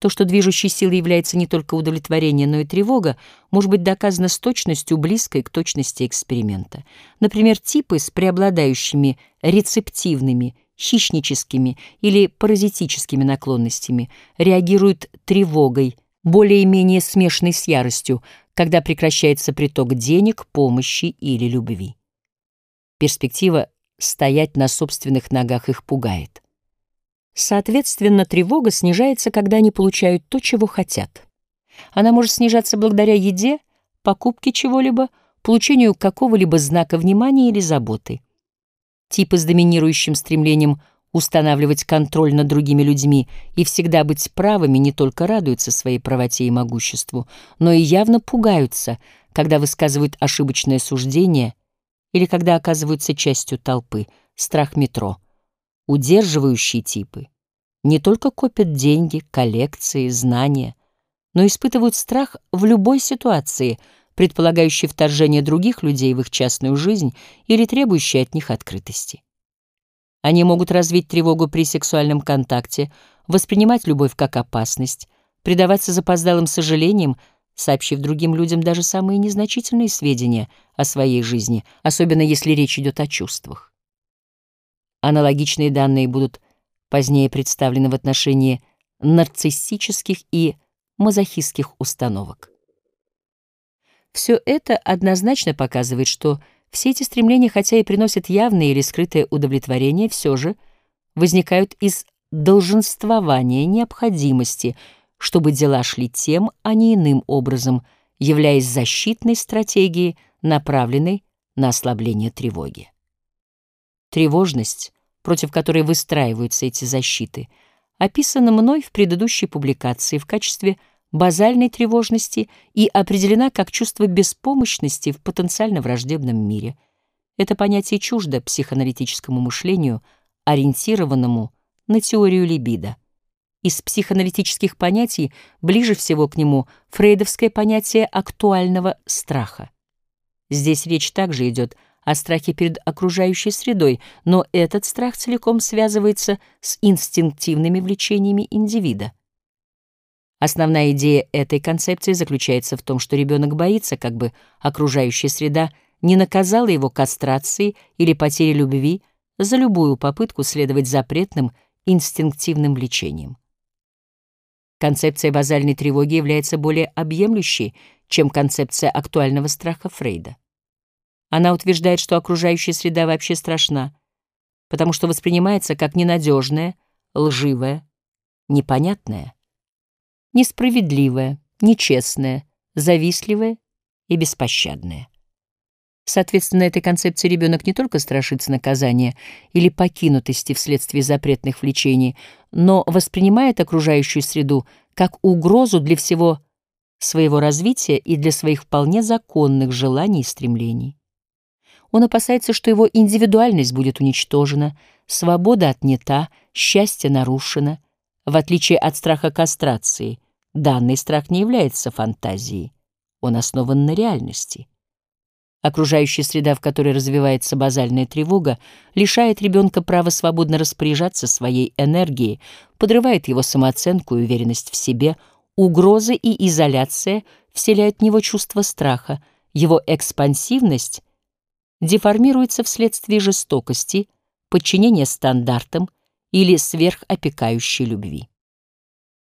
То, что движущей силой является не только удовлетворение, но и тревога, может быть доказано с точностью, близкой к точности эксперимента. Например, типы с преобладающими рецептивными, хищническими или паразитическими наклонностями реагируют тревогой, более-менее смешанной с яростью, когда прекращается приток денег, помощи или любви. Перспектива стоять на собственных ногах их пугает. Соответственно, тревога снижается, когда они получают то, чего хотят. Она может снижаться благодаря еде, покупке чего-либо, получению какого-либо знака внимания или заботы. Типы с доминирующим стремлением устанавливать контроль над другими людьми и всегда быть правыми не только радуются своей правоте и могуществу, но и явно пугаются, когда высказывают ошибочное суждение или когда оказываются частью толпы, страх метро — удерживающие типы не только копят деньги, коллекции, знания, но испытывают страх в любой ситуации, предполагающей вторжение других людей в их частную жизнь или требующей от них открытости. Они могут развить тревогу при сексуальном контакте, воспринимать любовь как опасность, предаваться запоздалым сожалениям, сообщив другим людям даже самые незначительные сведения о своей жизни, особенно если речь идет о чувствах. Аналогичные данные будут позднее представлены в отношении нарциссических и мазохистских установок. Все это однозначно показывает, что все эти стремления, хотя и приносят явное или скрытое удовлетворение, все же возникают из долженствования необходимости, чтобы дела шли тем, а не иным образом, являясь защитной стратегией, направленной на ослабление тревоги. Тревожность, против которой выстраиваются эти защиты, описана мной в предыдущей публикации в качестве базальной тревожности и определена как чувство беспомощности в потенциально враждебном мире. Это понятие чуждо психоаналитическому мышлению, ориентированному на теорию либидо. Из психоаналитических понятий ближе всего к нему фрейдовское понятие актуального страха. Здесь речь также идет о о страхе перед окружающей средой, но этот страх целиком связывается с инстинктивными влечениями индивида. Основная идея этой концепции заключается в том, что ребенок боится, как бы окружающая среда не наказала его кастрацией или потерей любви за любую попытку следовать запретным инстинктивным влечениям. Концепция базальной тревоги является более объемлющей, чем концепция актуального страха Фрейда. Она утверждает, что окружающая среда вообще страшна, потому что воспринимается как ненадежная, лживая, непонятная, несправедливая, нечестная, завистливая и беспощадная. Соответственно, этой концепции ребенок не только страшится наказания или покинутости вследствие запретных влечений, но воспринимает окружающую среду как угрозу для всего своего развития и для своих вполне законных желаний и стремлений. Он опасается, что его индивидуальность будет уничтожена, свобода отнята, счастье нарушено. В отличие от страха кастрации, данный страх не является фантазией, он основан на реальности. Окружающая среда, в которой развивается базальная тревога, лишает ребенка права свободно распоряжаться своей энергией, подрывает его самооценку и уверенность в себе, угрозы и изоляция вселяют в него чувство страха, его экспансивность деформируется вследствие жестокости, подчинения стандартам или сверхопекающей любви.